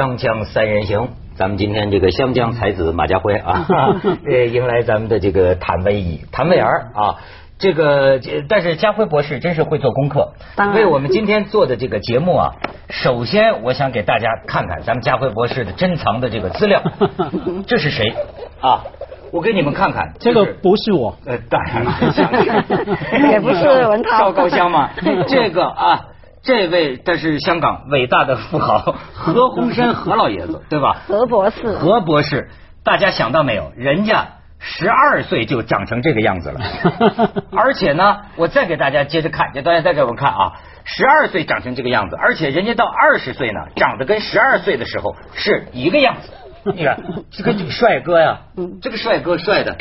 湘江三人行，咱们今天这个湘江才子马家辉啊，呃，迎来咱们的这个谭维仪、谭维儿啊。这个，但是家辉博士真是会做功课，为我们今天做的这个节目啊，首先我想给大家看看咱们家辉博士的珍藏的这个资料。这是谁啊？我给你们看看，这个不是我，呃，当然了，也不是文涛，赵高香嘛。这个啊，这位他是香港伟大的富豪 何鸿燊何老爷子，对吧？何博士，何博士，大家想到没有？人家十二岁就长成这个样子了，而且呢，我再给大家接着看，就大家再给我们看啊，十二岁长成这个样子，而且人家到二十岁呢，长得跟十二岁的时候是一个样子。你看，这个帅哥呀，这个帅哥帅的，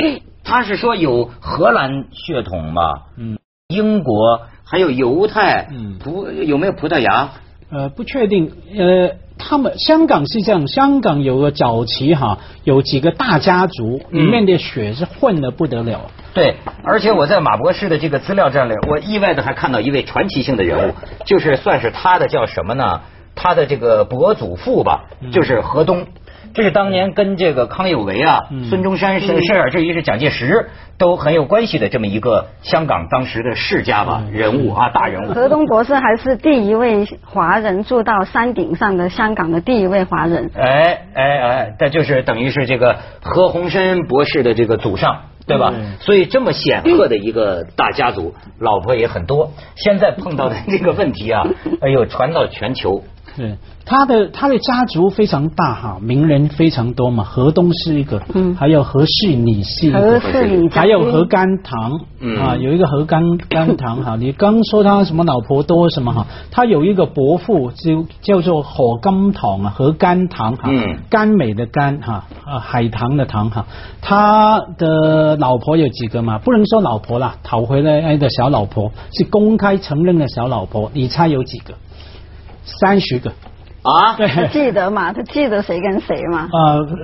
他是说有荷兰血统嘛，嗯，英国还有犹太，嗯，葡有没有葡萄牙？呃，不确定。呃，他们香港是这样，香港有个早期哈，有几个大家族，里面的血是混的不得了。对，而且我在马博士的这个资料站里，我意外的还看到一位传奇性的人物，就是算是他的叫什么呢？他的这个伯祖父吧，就是河东。这是当年跟这个康有为啊、孙中山、甚至至于是蒋介石都很有关系的这么一个香港当时的世家吧人物啊大人物。何东博士还是第一位华人住到山顶上的香港的第一位华人。哎哎哎，这就是等于是这个何鸿燊博士的这个祖上，对吧？所以这么显赫的一个大家族，老婆也很多。现在碰到的这个问题啊，哎呦，传到全球。对他的他的家族非常大哈，名人非常多嘛。河东是一个，嗯，还有何氏李是一个，还有何甘棠，嗯啊，有一个何甘甘棠哈。你刚说他什么老婆多什么哈？他有一个伯父就叫做何甘棠啊，何甘棠哈，甘美的甘哈啊，海棠的棠哈。他的老婆有几个嘛？不能说老婆啦，讨回来的小老婆是公开承认的小老婆，你猜有几个？三十个啊，对，记得嘛？他记得谁跟谁嘛？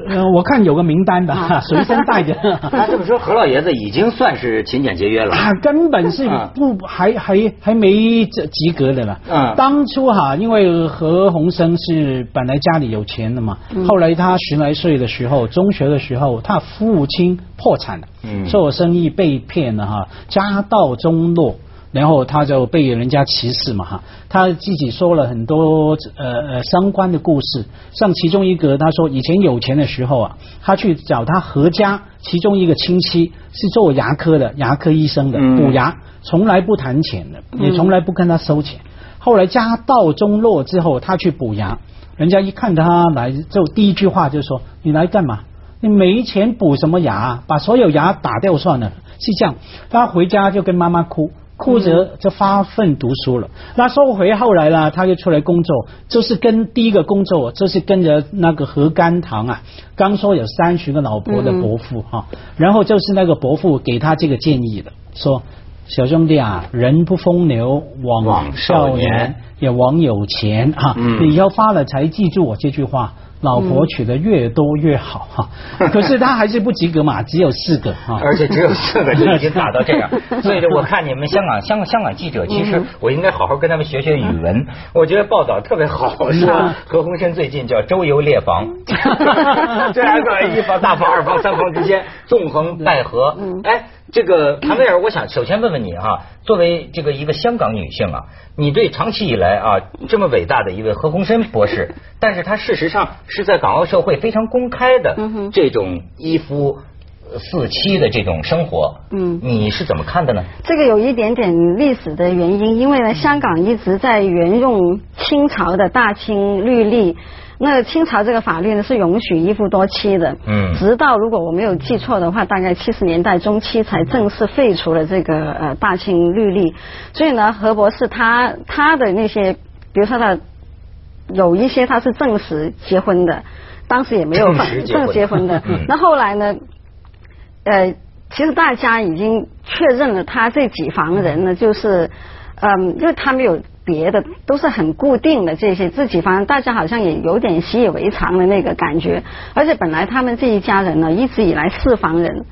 呃，我看有个名单的，随身带着。那这么说，何老爷子已经算是勤俭节约了啊，根本是不还还还没这及格的了。嗯，当初哈，因为何鸿生是本来家里有钱的嘛，后来他十来岁的时候，中学的时候，他父亲破产了，嗯，做生意被骗了哈，家道中落。然后他就被人家歧视嘛哈，他自己说了很多呃呃相关的故事，像其中一个他说以前有钱的时候啊，他去找他何家其中一个亲戚是做牙科的牙科医生的补牙，从来不谈钱的，也从来不跟他收钱。后来家道中落之后，他去补牙，人家一看他来，就第一句话就说你来干嘛？你没钱补什么牙？把所有牙打掉算了。是这样，他回家就跟妈妈哭。哭着就发奋读书了。那说回后来呢，他就出来工作，就是跟第一个工作，就是跟着那个何甘棠啊，刚说有三十个老婆的伯父哈，然后就是那个伯父给他这个建议的，说小兄弟啊，人不风流枉少年，也枉有钱哈，你要发了财，记住我这句话。老婆娶的越多越好哈，可是他还是不及格嘛，只有四个哈，而且只有四个就已经打到这样，所以我看你们香港香港香港记者，其实我应该好好跟他们学学语文，我觉得报道特别好，是吧？何鸿燊最近叫周游列房，这两个一房大房二房三房之间纵横捭阖，哎。这个谭威尔，我想首先问问你哈，作为这个一个香港女性啊，你对长期以来啊这么伟大的一位何鸿燊博士，但是他事实上是在港澳社会非常公开的这种一夫四妻的这种生活，嗯，你是怎么看的呢？这个有一点点历史的原因，因为呢，香港一直在沿用清朝的大清律例。那清朝这个法律呢是允许一夫多妻的，嗯，直到如果我没有记错的话，大概七十年代中期才正式废除了这个呃大清律例。所以呢，何博士他他的那些，比如说他有一些他是证实结婚的，当时也没有证结婚的。那后来呢，呃，其实大家已经确认了他这几房人呢，就是嗯，因为他们有。别的都是很固定的，这些自己反正大家好像也有点习以为常的那个感觉，而且本来他们这一家人呢，一直以来四房人，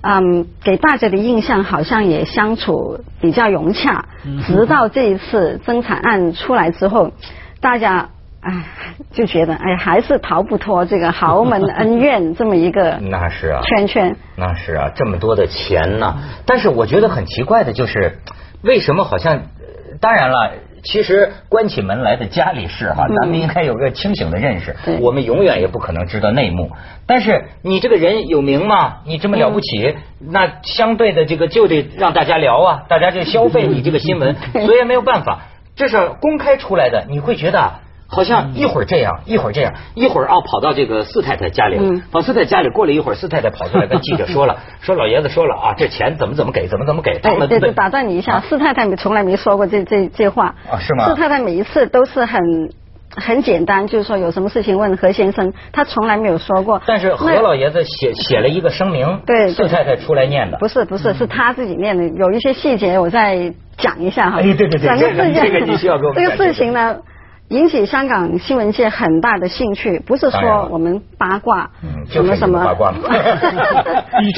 嗯，给大家的印象好像也相处比较融洽，直到这一次争产案出来之后，大家哎，就觉得哎，还是逃不脱这个豪门恩怨这么一个那是啊圈圈。那是啊，这么多的钱呢。但是我觉得很奇怪的就是，为什么好像？当然了，其实关起门来的家里事哈，咱们应该有个清醒的认识。我们永远也不可能知道内幕。但是你这个人有名嘛，你这么了不起，那相对的这个就得让大家聊啊，大家就消费你这个新闻，所以没有办法，这是公开出来的，你会觉得。好像一会儿这样，一会儿这样，一会儿啊跑到这个四太太家里了。跑四太太家里过了一会儿，四太太跑出来跟记者说了，说老爷子说了啊，这钱怎么怎么给，怎么怎么给。对对对，打断你一下，四太太从来没说过这这这话。啊，是吗？四太太每一次都是很很简单，就是说有什么事情问何先生，他从来没有说过。但是何老爷子写写了一个声明，对四太太出来念的。不是不是，是他自己念的，有一些细节我再讲一下哈。哎，对对对，这个这个你需要给我这个事情呢。引起香港新闻界很大的兴趣，不是说我们八卦，什么什么 八卦，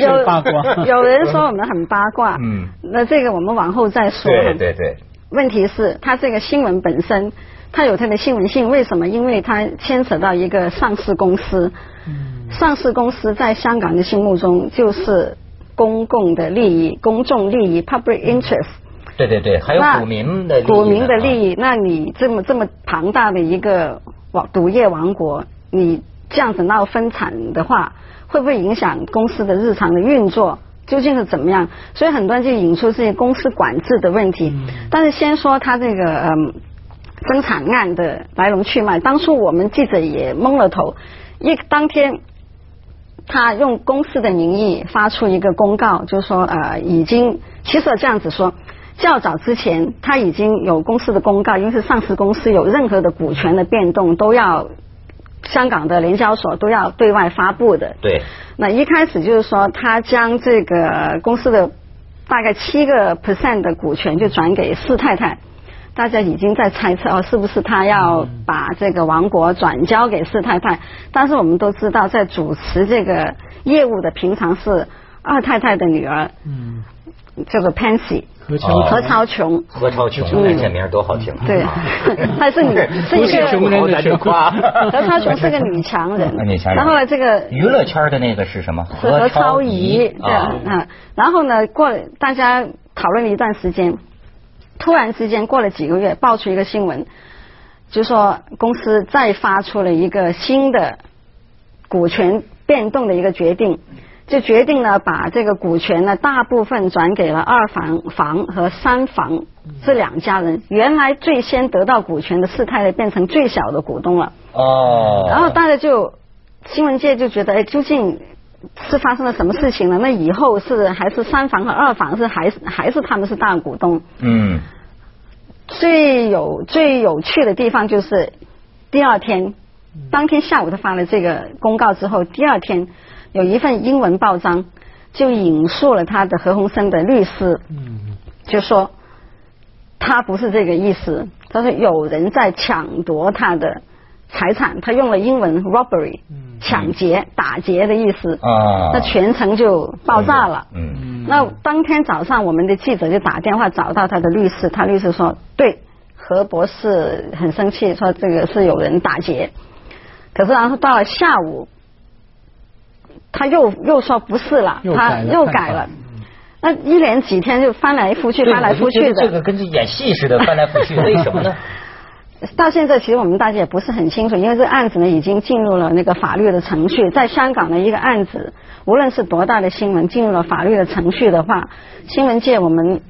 有八卦，有人说我们很八卦，嗯，那这个我们往后再说。对对对。问题是，它这个新闻本身，它有它的新闻性，为什么？因为它牵扯到一个上市公司，上市公司在香港的心目中就是公共的利益、公众利益 （public interest）。对对对，还有股民的股民的利益。那你这么这么庞大的一个王赌业王国，你这样子闹分产的话，会不会影响公司的日常的运作？究竟是怎么样？所以很多人就引出这些公司管制的问题。但是先说他这个嗯分产案的来龙去脉。当初我们记者也懵了头，一当天他用公司的名义发出一个公告，就是说呃已经其实这样子说。较早之前，他已经有公司的公告，因为是上市公司，有任何的股权的变动都要香港的联交所都要对外发布的。对。那一开始就是说，他将这个公司的大概七个 percent 的股权就转给四太太，大家已经在猜测哦，是不是他要把这个王国转交给四太太？但是我们都知道，在主持这个业务的平常是二太太的女儿，嗯，叫做 Pansy。何超琼，何超琼，那这名多好听。对，她是女，是一个穷人的夸。何超琼是个女强人，女强人。然后呢，这个娱乐圈的那个是什么？何超仪，对啊。然后呢，过大家讨论了一段时间，突然之间过了几个月，爆出一个新闻，就说公司再发出了一个新的股权变动的一个决定。就决定了把这个股权呢大部分转给了二房房和三房这两家人。原来最先得到股权的四太太变成最小的股东了。哦。然后大家就新闻界就觉得，哎，究竟是发生了什么事情呢？那以后是还是三房和二房是还是还是他们是大股东？嗯。最有最有趣的地方就是第二天，当天下午他发了这个公告之后，第二天。有一份英文报章就引述了他的何鸿燊的律师，就说他不是这个意思，他说有人在抢夺他的财产，他用了英文 robbery，抢劫、打劫的意思，那全程就爆炸了。那当天早上，我们的记者就打电话找到他的律师，他律师说，对何博士很生气，说这个是有人打劫，可是然后到了下午。他又又说不是了，他又改了，那一连几天就翻来覆去，翻来覆去的。这个跟这演戏似的，翻来覆去，为什么呢？到现在其实我们大家也不是很清楚，因为这个案子呢已经进入了那个法律的程序。在香港的一个案子，无论是多大的新闻，进入了法律的程序的话，新闻界我们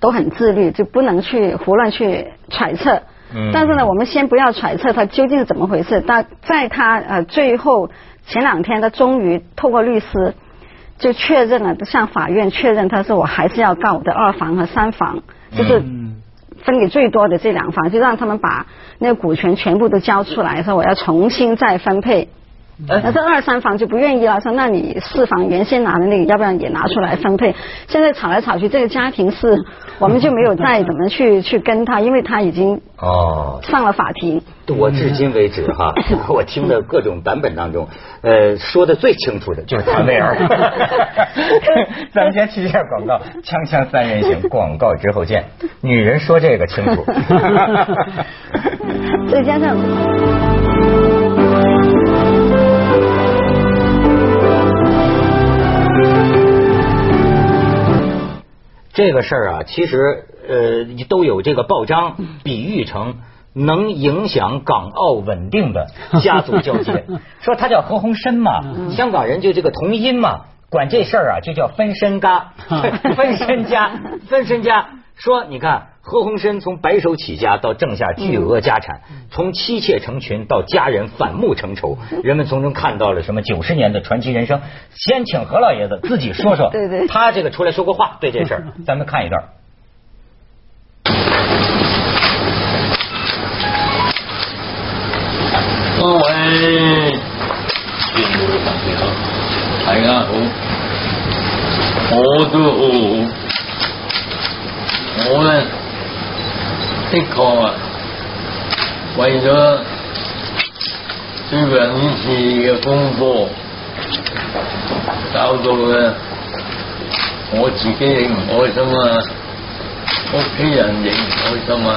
都很自律，就不能去胡乱去揣测。嗯。但是呢，我们先不要揣测它究竟是怎么回事。但在他呃最后。前两天，他终于透过律师就确认了，向法院确认，他说我还是要告我的二房和三房，就是分给最多的这两房，就让他们把那个股权全部都交出来，说我要重新再分配那这二三房就不愿意了，说那你四房原先拿的那个，要不然也拿出来分配？现在吵来吵去，这个家庭是，我们就没有再怎么去去跟他，因为他已经哦上了法庭。我至今为止哈，我听的各种版本当中，呃，说的最清楚的就是谭维儿。咱们先去一下广告，锵锵三人行，广告之后见。女人说这个清楚。再加上。这个事儿啊，其实呃都有这个报章比喻成能影响港澳稳定的 家族交接，说他叫何鸿燊嘛，香港人就这个同音嘛，管这事儿啊就叫分身家，分身家，分身家。说你看。何鸿燊从白手起家到挣下巨额家产，从妻妾成群到家人反目成仇，人们从中看到了什么九十年的传奇人生。先请何老爷子自己说说，对对，他这个出来说过话，对这事儿，咱们看一段。各位朋友，大家好，我都好，我呢。的确啊，为咗最近呢次嘅风波，搞到咧我自己亦唔开心啊，屋企人亦唔开心啊，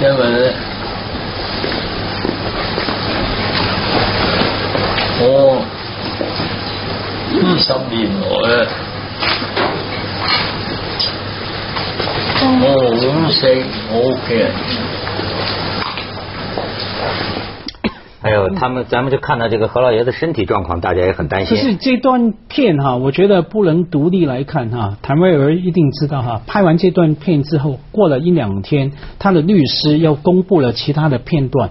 因为咧我呢十年来啊。还有 他们，咱们就看到这个何老爷子身体状况，大家也很担心。就是这段片哈，我觉得不能独立来看哈。谭维儿一定知道哈，拍完这段片之后，过了一两天，他的律师又公布了其他的片段。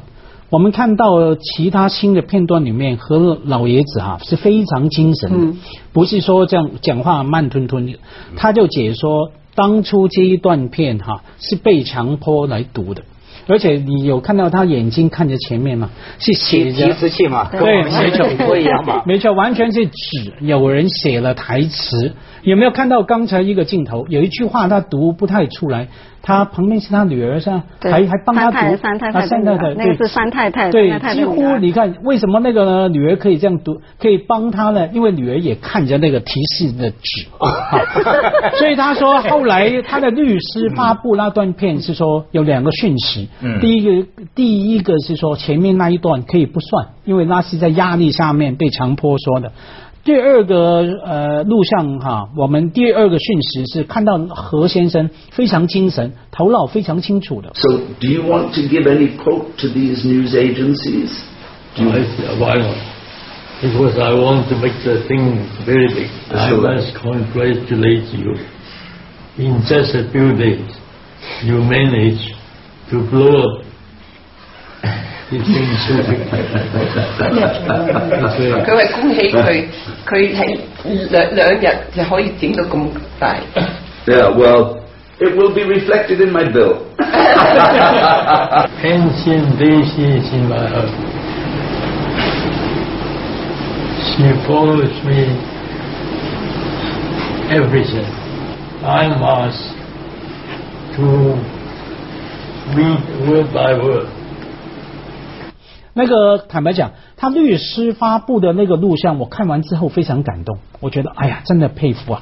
我们看到其他新的片段里面，何老爷子哈是非常精神的，不是说这样讲话慢吞吞的，他就解说。当初这一段片哈是被强迫来读的，而且你有看到他眼睛看着前面吗？是写着提词器嘛？对，没错，不一样嘛？没错，完全是纸，有人写了台词。有没有看到刚才一个镜头？有一句话他读不太出来。他旁边是他女儿是吧？还还帮他读啊，三太太，那个是三太太，对，几乎你看为什么那个女儿可以这样读，可以帮他呢？因为女儿也看着那个提示的纸，所以他说后来他的律师发布那段片是说有两个讯息，第一个第一个是说前面那一段可以不算，因为那是在压力下面被强迫说的。第二个呃录像哈，我们第二个讯息是看到何先生非常精神，头脑非常清楚的。So do you want to give any quote to these news agencies? Do you? Why not? Because I want to make the thing very big. I must congratulate you. In just a few days, you managed to blow up 佢话恭喜佢，佢喺两两日就可以整到咁大。Yeah, well, it will be reflected in my bill. 天仙地心心来了，She follows me everything. I must to read word by word. 那个坦白讲，他律师发布的那个录像，我看完之后非常感动。我觉得，哎呀，真的佩服啊！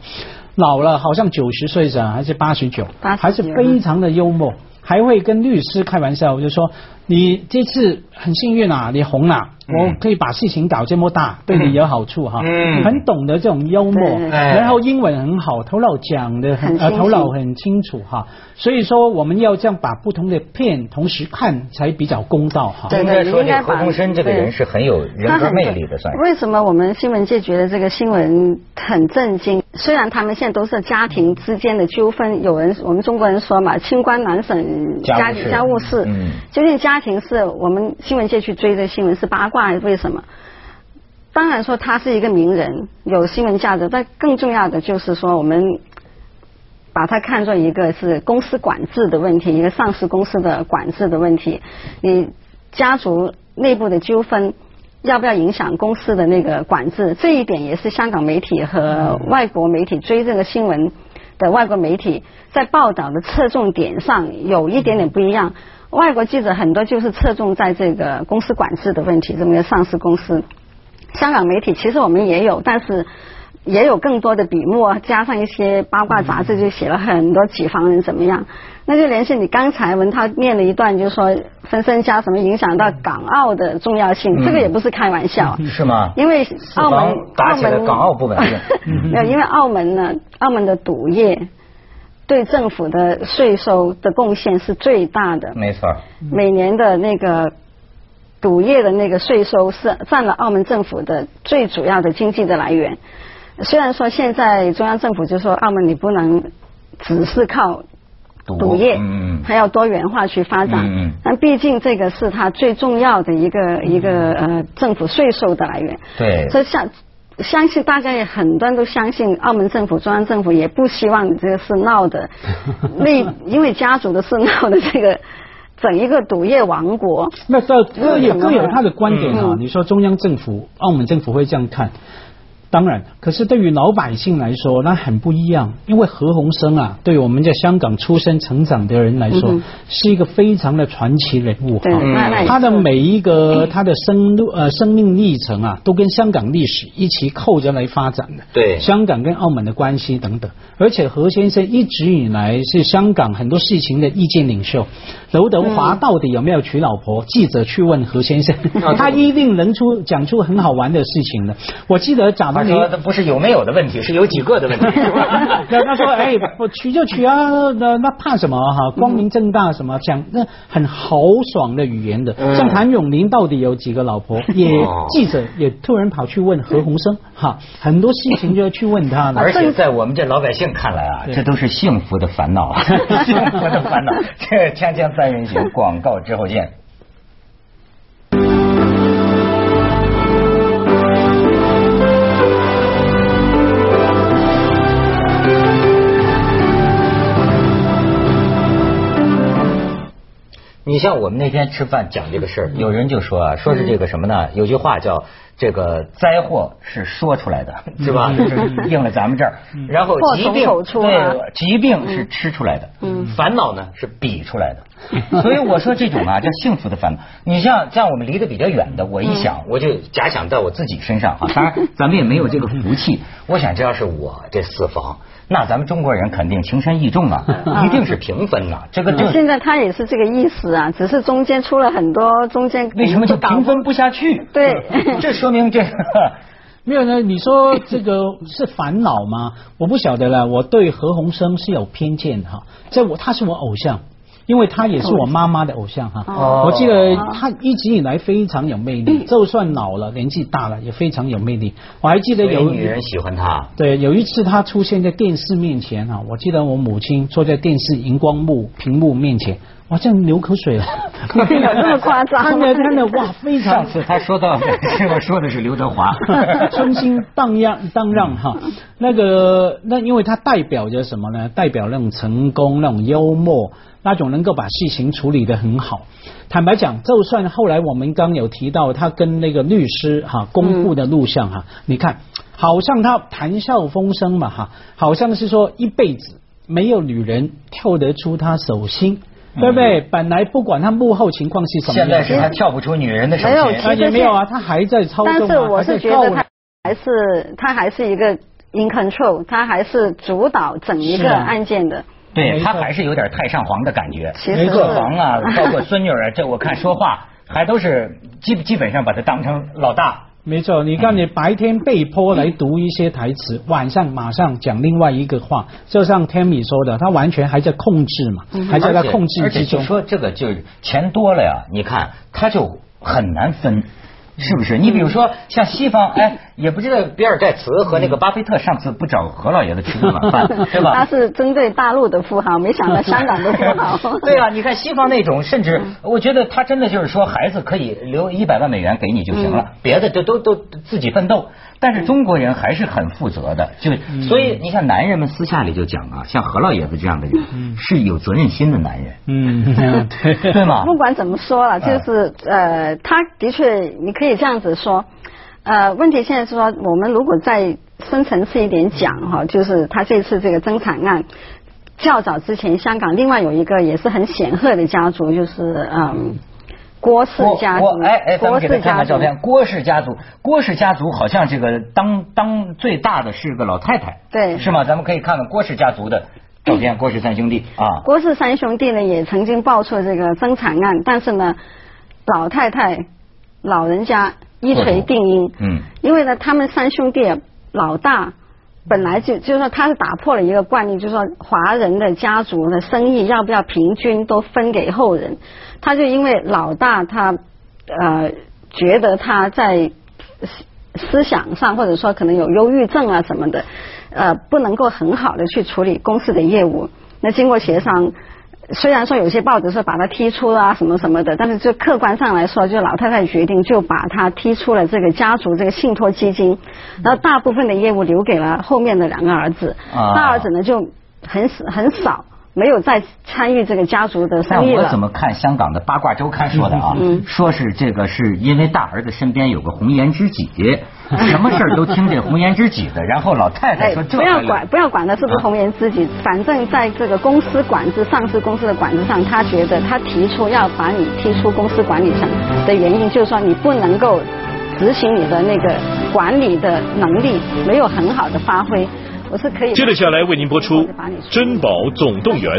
老了好像九十岁是还是八十九，还是非常的幽默，还会跟律师开玩笑，就说。你这次很幸运啊，你红了，我可以把事情搞这么大，对你有好处哈。嗯，很懂得这种幽默，然后英文很好，头脑讲的很呃头脑很清楚哈。所以说我们要这样把不同的片同时看，才比较公道哈。应该说，何鸿燊这个人是很有人格魅力的，算。为什么我们新闻界觉得这个新闻很震惊？虽然他们现在都是家庭之间的纠纷，有人我们中国人说嘛，清官难审家家务事，究竟家。家庭是我们新闻界去追的新闻是八卦，为什么？当然说他是一个名人，有新闻价值，但更重要的就是说，我们把它看作一个是公司管制的问题，一个上市公司的管制的问题。你家族内部的纠纷，要不要影响公司的那个管制？这一点也是香港媒体和外国媒体追这个新闻的外国媒体在报道的侧重点上有一点点不一样。外国记者很多就是侧重在这个公司管制的问题，这么一个上市公司。香港媒体其实我们也有，但是。也有更多的笔墨，加上一些八卦杂志，就写了很多几房人怎么样。那就联系你刚才文涛念了一段，就是说分身家什么影响到港澳的重要性，这个也不是开玩笑。是吗？因为澳门打起来，港澳不稳定。没有，因为澳门呢，澳门的赌业对政府的税收的贡献是最大的。没错。每年的那个赌业的那个税收是占了澳门政府的最主要的经济的来源。虽然说现在中央政府就说澳门你不能只是靠赌业，嗯还要多元化去发展，嗯但毕竟这个是它最重要的一个一个呃政府税收的来源。对，所以相相信大家也很多人都相信澳门政府中央政府也不希望你这个事闹的，那因为家族的事闹的这个整一个赌业王国。那这各有各有他的观点啊，你说中央政府、澳门政府会这样看？当然，可是对于老百姓来说，那很不一样。因为何鸿燊啊，对我们在香港出生成长的人来说，是一个非常的传奇人物。对，他的每一个他的生路呃生命历程啊，都跟香港历史一起扣着来发展的。对，香港跟澳门的关系等等。而且何先生一直以来是香港很多事情的意见领袖。刘德华到底有没有娶老婆？记者去问何先生，他一定能出讲出很好玩的事情的。我记得咱们。他说：“不是有没有的问题，是有几个的问题。”他说：“哎，我娶就娶啊，那那怕什么哈？光明正大什么讲那很豪爽的语言的。像谭咏麟到底有几个老婆？也记者也突然跑去问何鸿燊哈，很多事情就要去问他了。而且在我们这老百姓看来啊，这都是幸福的烦恼，幸福的烦恼。这《锵锵三人行》广告之后见。你像我们那天吃饭讲这个事儿，有人就说啊，说是这个什么呢？有句话叫这个灾祸是说出来的，是吧？就是应了咱们这儿。然后疾病对，疾病是吃出来的，烦恼呢是比出来的。所以我说这种啊 叫幸福的烦恼。你像像我们离得比较远的，我一想我就假想在我自己身上哈。当然 咱们也没有这个福气。我想这要是我这四房。那咱们中国人肯定情深意重啊，一定是平分呐。这个就现在他也是这个意思啊，只是中间出了很多中间为什么就平分不下去？对，这说明这 没有呢。你说这个是烦恼吗？我不晓得了。我对何鸿燊是有偏见哈，在我他是我偶像。因为他也是我妈妈的偶像哈，我记得他一直以来非常有魅力，就算老了年纪大了也非常有魅力。我还记得有女人喜欢他。对，有一次他出现在电视面前哈，我记得我母亲坐在电视荧光幕屏幕面前，哇，这样流口水了。有这么夸张？真的真的哇，非常。上次他说到，这个说的是刘德华，春心荡漾荡漾哈。那个那因为它代表着什么呢？代表那种成功，那种幽默。那种能够把事情处理的很好。坦白讲，就算后来我们刚有提到他跟那个律师哈公布的录像哈，你看好像他谈笑风生嘛哈，好像是说一辈子没有女人跳得出他手心，对不对？本来不管他幕后情况是什么，现在是他跳不出女人的手心，也没有啊，他还在操纵，但是我是觉得他还是他还是一个 in control，他还是主导整一个案件的。对他还是有点太上皇的感觉，各房啊，包括孙女儿，这我看说话还都是基基本上把他当成老大。没错，你看你白天被迫来读一些台词，晚上马上讲另外一个话，就像 Tammy 说的，他完全还在控制嘛，还在他控制之中。说这个就是钱多了呀，你看他就很难分。是不是？你比如说像西方，哎，也不知道比尔盖茨和那个巴菲特上次不找何老爷子吃顿晚饭，对吧？他是针对大陆的富豪，没想到香港的富豪。对啊，你看西方那种，甚至我觉得他真的就是说，孩子可以留一百万美元给你就行了，别的都都都自己奋斗。但是中国人还是很负责的，就所以你像男人们私下里就讲啊，像何老爷子这样的人是有责任心的男人，嗯，对 对吗？不管怎么说了，就是呃，他的确你可以这样子说，呃，问题现在是说，我们如果再深层次一点讲哈，就是他这次这个增产案，较早之前香港另外有一个也是很显赫的家族，就是嗯。郭氏家族，哎哎，咱们给他看看照片。郭氏家族，郭氏家族好像这个当当最大的是个老太太，对，是吗？咱们可以看看郭氏家族的照片。郭氏三兄弟啊，郭氏三兄弟呢也曾经爆出这个争产案，但是呢，老太太老人家一锤定音，嗯，因为呢他们三兄弟老大本来就就是说他是打破了一个惯例，就是说华人的家族的生意要不要平均都分给后人。他就因为老大，他呃觉得他在思想上或者说可能有忧郁症啊什么的，呃不能够很好的去处理公司的业务。那经过协商，虽然说有些报纸是把他踢出啊什么什么的，但是就客观上来说，就老太太决定就把他踢出了这个家族这个信托基金，然后大部分的业务留给了后面的两个儿子，大儿子呢就很很少。没有再参与这个家族的生意了。我怎么看香港的八卦周刊说的啊？说是这个是因为大儿子身边有个红颜知己，什么事儿都听这红颜知己的。然后老太太说：“不要管，不要管他是不是红颜知己，反正在这个公司管制、上市公司的管制上，他觉得他提出要把你踢出公司管理层的原因，就是说你不能够执行你的那个管理的能力，没有很好的发挥。”我是可以。接着下来为您播出《珍宝总动员》。